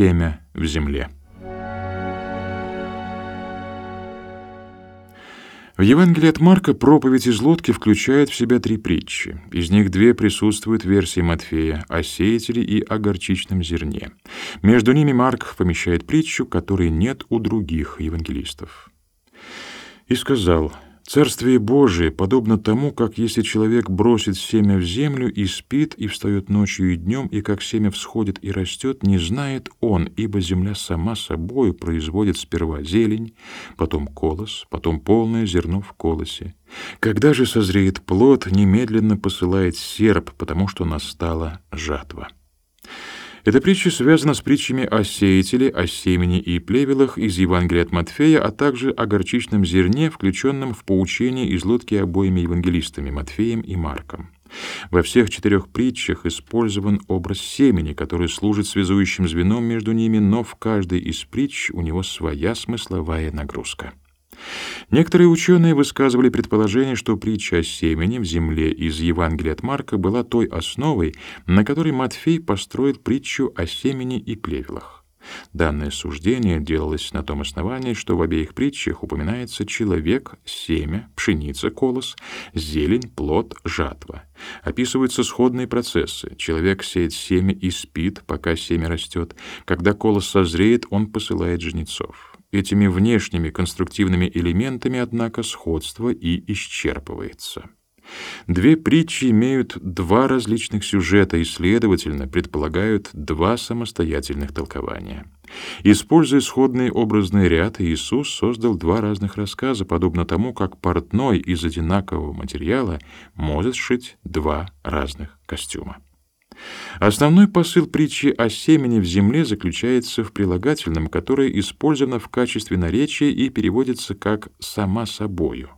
Семя в земле. В Евангелии от Марка проповедь из лодки включает в себя три притчи. Из них две присутствуют в версии Матфея о сеятеле и о горчичном зерне. Между ними Марк помещает притчу, которой нет у других евангелистов. «И сказал, Царствие Божие подобно тому, как если человек бросит семя в землю и спит, и встает ночью и днем, и как семя всходит и растет, не знает он, ибо земля сама собою производит сперва зелень, потом колос, потом полное зерно в колосе. Когда же созреет плод, немедленно посылает серп, потому что настала жатва. Эта притча связана с притчами о сеятеле, о семени и плевелах из Евангелия от Матфея, а также о горчичном зерне, включенном в поучение из лодки обоими евангелистами Матфеем и Марком. Во всех четырех притчах использован образ семени, который служит связующим звеном между ними, но в каждой из притч у него своя смысловая нагрузка. Некоторые ученые высказывали предположение, что притча о семени в земле из Евангелия от Марка была той основой, на которой Матфей построит притчу о семени и плевелах. Данное суждение делалось на том основании, что в обеих притчах упоминается человек, семя, пшеница, колос, зелень, плод, жатва. Описываются сходные процессы. Человек сеет семя и спит, пока семя растет. Когда колос созреет, он посылает жнецов. Этими внешними конструктивными элементами, однако, сходство и исчерпывается. Две притчи имеют два различных сюжета и, следовательно, предполагают два самостоятельных толкования. Используя сходный образный ряд, Иисус создал два разных рассказа, подобно тому, как портной из одинакового материала может сшить два разных костюма. Основной посыл притчи о семени в земле заключается в прилагательном, которое использовано в качестве наречия и переводится как «сама собою».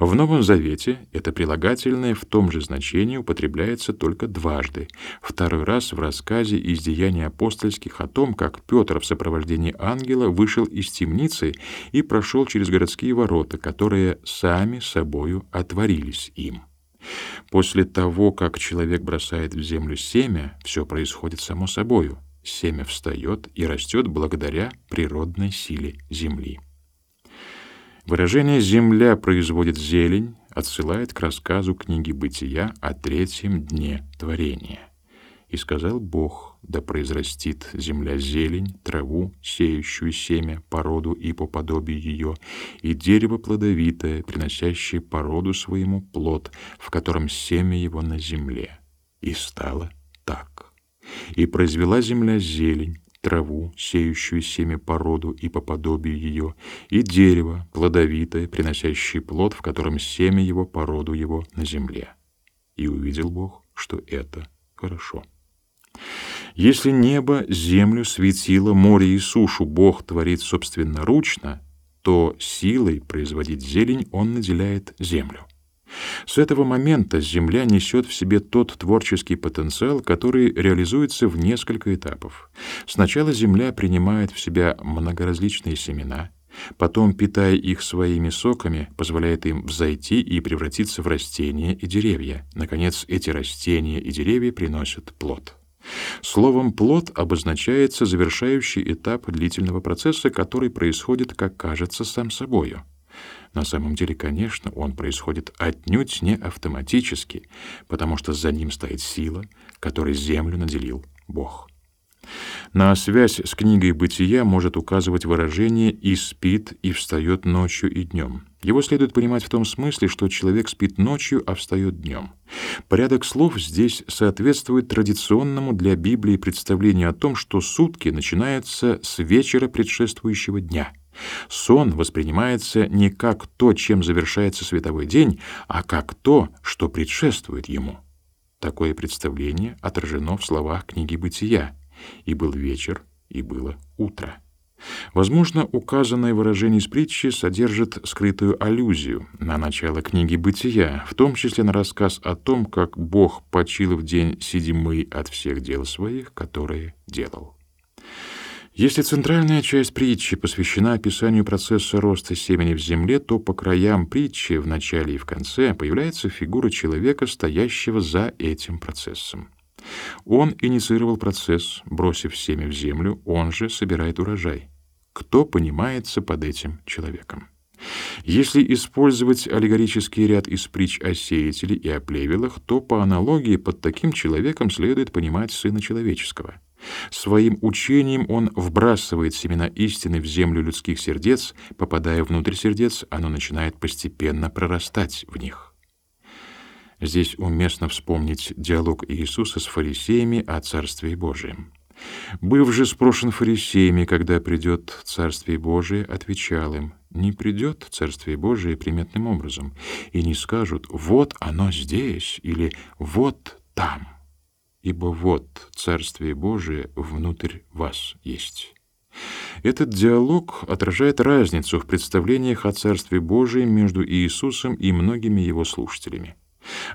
В Новом Завете это прилагательное в том же значении употребляется только дважды. Второй раз в рассказе из Деяний апостольских о том, как Петр в сопровождении ангела вышел из темницы и прошел через городские ворота, которые сами собою отворились им. После того, как человек бросает в землю семя, все происходит само собою. Семя встает и растет благодаря природной силе земли. Выражение «земля производит зелень» отсылает к рассказу книги «Бытия» о третьем дне творения. «И сказал Бог, да произрастит земля зелень, траву, сеющую семя, породу и по подобию ее, и дерево плодовитое, приносящее породу своему плод, в котором семя его на земле. И стало так. И произвела земля зелень, траву, сеющую семя породу и по подобию ее, и дерево, плодовитое, приносящее плод, в котором семя его породу его на земле. И увидел Бог, что это хорошо. Если небо, землю, светило, море и сушу Бог творит собственноручно, то силой производить зелень Он наделяет землю. С этого момента Земля несет в себе тот творческий потенциал, который реализуется в несколько этапов. Сначала Земля принимает в себя многоразличные семена, потом, питая их своими соками, позволяет им взойти и превратиться в растения и деревья. Наконец, эти растения и деревья приносят плод. Словом «плод» обозначается завершающий этап длительного процесса, который происходит, как кажется, сам собою. На самом деле, конечно, он происходит отнюдь не автоматически, потому что за ним стоит сила, которой землю наделил Бог. На связь с книгой «Бытия» может указывать выражение «и спит, и встает ночью и днем». Его следует понимать в том смысле, что человек спит ночью, а встает днем. Порядок слов здесь соответствует традиционному для Библии представлению о том, что сутки начинаются с вечера предшествующего дня — Сон воспринимается не как то, чем завершается световой день, а как то, что предшествует ему. Такое представление отражено в словах книги Бытия: "И был вечер, и было утро". Возможно, указанное выражение из притчи содержит скрытую аллюзию на начало книги Бытия, в том числе на рассказ о том, как Бог почил в день седьмый от всех дел своих, которые делал. Если центральная часть притчи посвящена описанию процесса роста семени в земле, то по краям притчи, в начале и в конце, появляется фигура человека, стоящего за этим процессом. Он инициировал процесс, бросив семя в землю, он же собирает урожай. Кто понимается под этим человеком? Если использовать аллегорический ряд из притч о сеятеле и о плевелах, то по аналогии под таким человеком следует понимать Сына Человеческого. Своим учением он вбрасывает семена истины в землю людских сердец, попадая внутрь сердец, оно начинает постепенно прорастать в них. Здесь уместно вспомнить диалог Иисуса с фарисеями о Царстве Божьем. Быв же спрошен фарисеями, когда придет Царствие Божие, отвечал им, не придет Царствие Божие приметным образом, и не скажут «вот оно здесь» или «вот там» ибо вот Царствие Божие внутрь вас есть. Этот диалог отражает разницу в представлениях о Царстве Божием между Иисусом и многими его слушателями.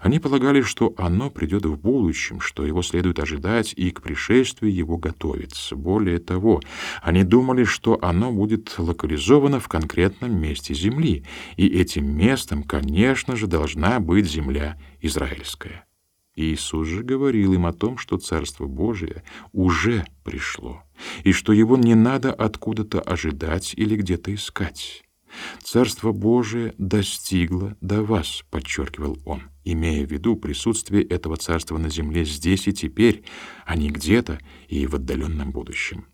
Они полагали, что оно придет в будущем, что его следует ожидать и к пришествию его готовиться. Более того, они думали, что оно будет локализовано в конкретном месте земли, и этим местом, конечно же, должна быть земля израильская. Иисус же говорил им о том, что Царство Божие уже пришло, и что его не надо откуда-то ожидать или где-то искать. «Царство Божие достигло до вас», — подчеркивал он, имея в виду присутствие этого царства на земле здесь и теперь, а не где-то и в отдаленном будущем.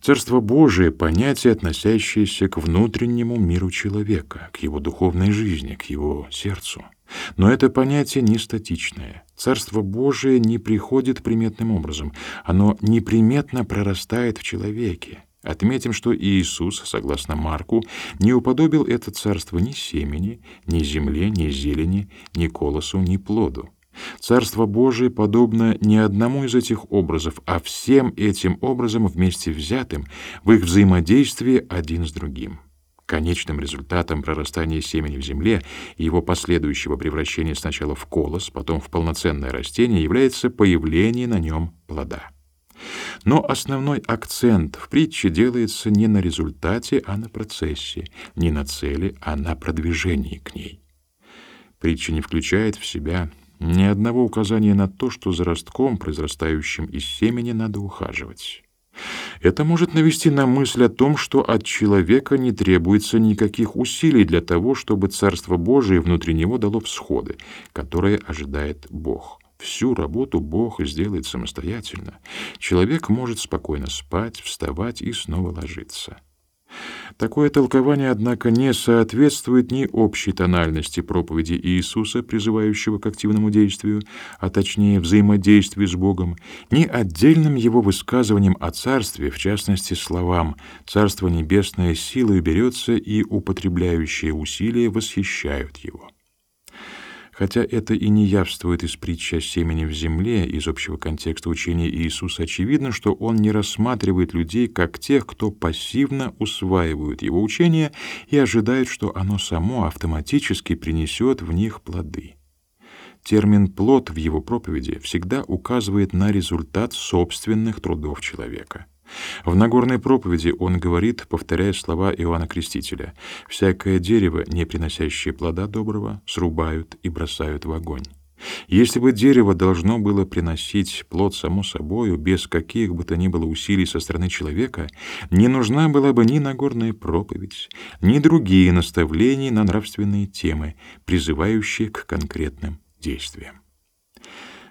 Царство Божие — понятие, относящееся к внутреннему миру человека, к его духовной жизни, к его сердцу. Но это понятие не статичное. Царство Божие не приходит приметным образом. Оно неприметно прорастает в человеке. Отметим, что Иисус, согласно Марку, не уподобил это царство ни семени, ни земле, ни зелени, ни колосу, ни плоду. Царство Божие подобно не одному из этих образов, а всем этим образом вместе взятым в их взаимодействии один с другим. Конечным результатом прорастания семени в земле и его последующего превращения сначала в колос, потом в полноценное растение является появление на нем плода. Но основной акцент в притче делается не на результате, а на процессе, не на цели, а на продвижении к ней. Притча не включает в себя ни одного указания на то, что за ростком, произрастающим из семени, надо ухаживать. Это может навести на мысль о том, что от человека не требуется никаких усилий для того, чтобы Царство Божие внутри него дало всходы, которые ожидает Бог. Всю работу Бог сделает самостоятельно. Человек может спокойно спать, вставать и снова ложиться. Такое толкование, однако, не соответствует ни общей тональности проповеди Иисуса, призывающего к активному действию, а точнее взаимодействию с Богом, ни отдельным его высказываниям о царстве, в частности словам «Царство небесное силой берется и употребляющие усилия восхищают его». Хотя это и не явствует из притчи о семени в земле, из общего контекста учения Иисуса очевидно, что он не рассматривает людей как тех, кто пассивно усваивают его учение и ожидает, что оно само автоматически принесет в них плоды. Термин «плод» в его проповеди всегда указывает на результат собственных трудов человека — в Нагорной проповеди он говорит, повторяя слова Иоанна Крестителя, «Всякое дерево, не приносящее плода доброго, срубают и бросают в огонь». Если бы дерево должно было приносить плод само собою, без каких бы то ни было усилий со стороны человека, не нужна была бы ни Нагорная проповедь, ни другие наставления на нравственные темы, призывающие к конкретным действиям.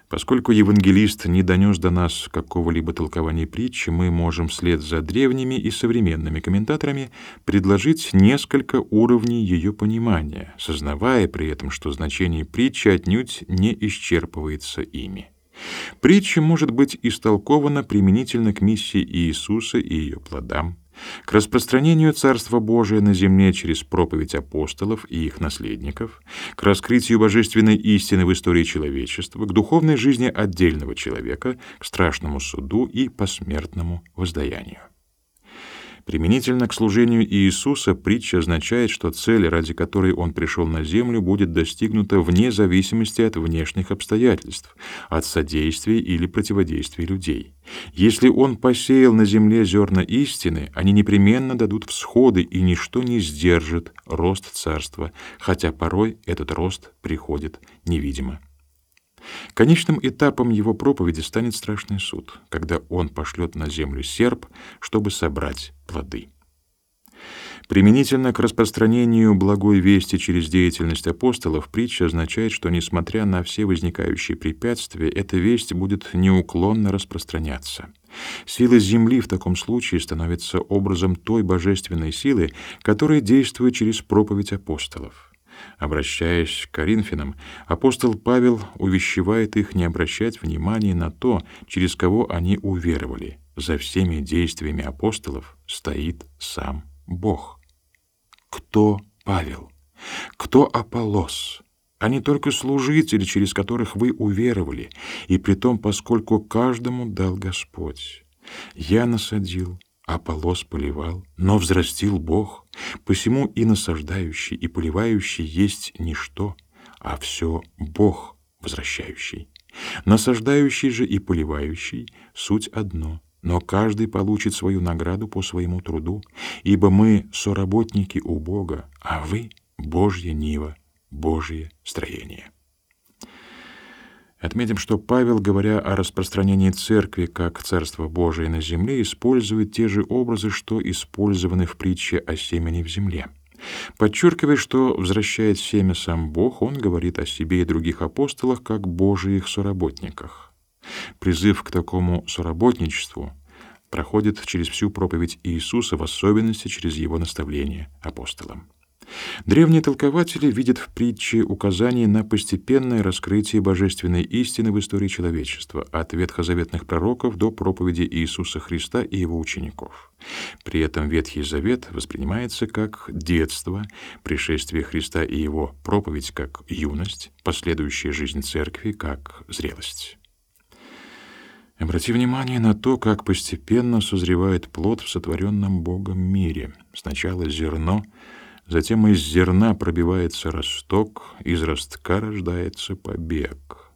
Поскольку евангелист не донес до нас какого-либо толкования притчи, мы можем вслед за древними и современными комментаторами предложить несколько уровней ее понимания, сознавая при этом, что значение притчи отнюдь не исчерпывается ими. Притча может быть истолкована применительно к миссии Иисуса и ее плодам, к распространению Царства Божия на земле через проповедь апостолов и их наследников, к раскрытию божественной истины в истории человечества, к духовной жизни отдельного человека, к страшному суду и посмертному воздаянию. Применительно к служению Иисуса притча означает, что цель, ради которой он пришел на землю, будет достигнута вне зависимости от внешних обстоятельств, от содействия или противодействия людей. Если он посеял на земле зерна истины, они непременно дадут всходы, и ничто не сдержит рост царства, хотя порой этот рост приходит невидимо. Конечным этапом его проповеди станет страшный суд, когда он пошлет на землю серп, чтобы собрать плоды. Применительно к распространению благой вести через деятельность апостолов, притча означает, что, несмотря на все возникающие препятствия, эта весть будет неуклонно распространяться. Сила Земли в таком случае становится образом той божественной силы, которая действует через проповедь апостолов. Обращаясь к Коринфянам, апостол Павел увещевает их не обращать внимания на то, через кого они уверовали. За всеми действиями апостолов стоит сам Бог. Кто Павел? Кто Аполлос? Они только служители, через которых вы уверовали, и притом, поскольку каждому дал Господь. Я насадил, Аполлос поливал, но взрастил Бог, посему и насаждающий, и поливающий есть ничто, а все Бог возвращающий. Насаждающий же и поливающий — суть одно — но каждый получит свою награду по своему труду, ибо мы соработники у Бога, а вы — Божья нива, Божье строение. Отметим, что Павел, говоря о распространении церкви как Царства Божие на земле, использует те же образы, что использованы в притче о семени в земле. Подчеркивая, что возвращает семя сам Бог, он говорит о себе и других апостолах как Божиих соработниках. Призыв к такому соработничеству проходит через всю проповедь Иисуса, в особенности через его наставление апостолам. Древние толкователи видят в притче указание на постепенное раскрытие божественной истины в истории человечества, от ветхозаветных пророков до проповеди Иисуса Христа и его учеников. При этом Ветхий Завет воспринимается как детство, пришествие Христа и его проповедь как юность, последующая жизнь церкви как зрелость. Обрати внимание на то, как постепенно созревает плод в сотворенном Богом мире. Сначала зерно, затем из зерна пробивается росток, из ростка рождается побег.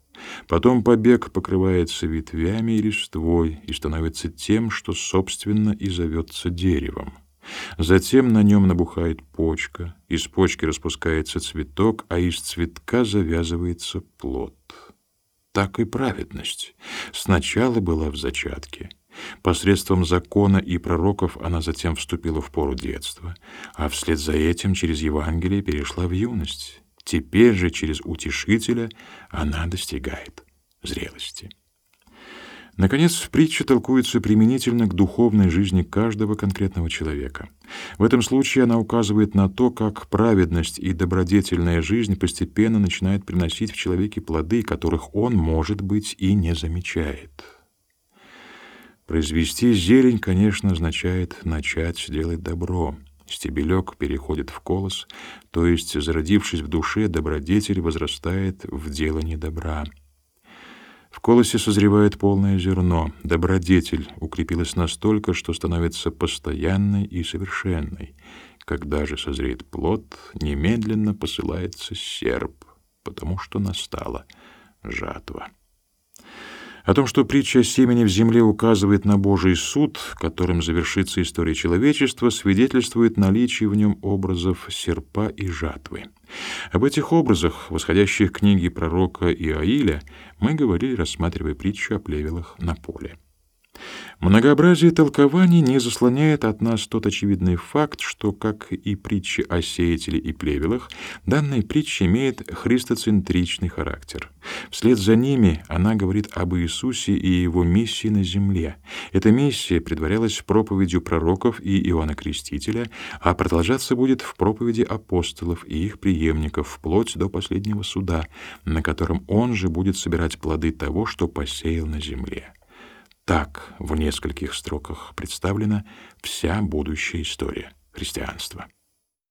Потом побег покрывается ветвями и листвой и становится тем, что, собственно, и зовется деревом. Затем на нем набухает почка, из почки распускается цветок, а из цветка завязывается плод так и праведность. Сначала была в зачатке. Посредством закона и пророков она затем вступила в пору детства, а вслед за этим через Евангелие перешла в юность. Теперь же через утешителя она достигает зрелости. Наконец, притча толкуется применительно к духовной жизни каждого конкретного человека. В этом случае она указывает на то, как праведность и добродетельная жизнь постепенно начинает приносить в человеке плоды, которых он, может быть, и не замечает. Произвести зелень, конечно, означает начать делать добро. Стебелек переходит в колос, то есть, зародившись в душе, добродетель возрастает в делании добра. В колосе созревает полное зерно. Добродетель укрепилась настолько, что становится постоянной и совершенной. Когда же созреет плод, немедленно посылается серп, потому что настала жатва. О том, что притча о семени в земле указывает на Божий суд, которым завершится история человечества, свидетельствует наличие в нем образов серпа и жатвы. Об этих образах, восходящих к книге пророка Иаиля, мы говорили, рассматривая притчу о плевелах на поле. Многообразие толкований не заслоняет от нас тот очевидный факт, что, как и притчи о сеятеле и плевелах, данная притча имеет христоцентричный характер. Вслед за ними она говорит об Иисусе и его миссии на земле. Эта миссия предварялась проповедью пророков и Иоанна Крестителя, а продолжаться будет в проповеди апостолов и их преемников вплоть до последнего суда, на котором он же будет собирать плоды того, что посеял на земле. Так в нескольких строках представлена вся будущая история христианства.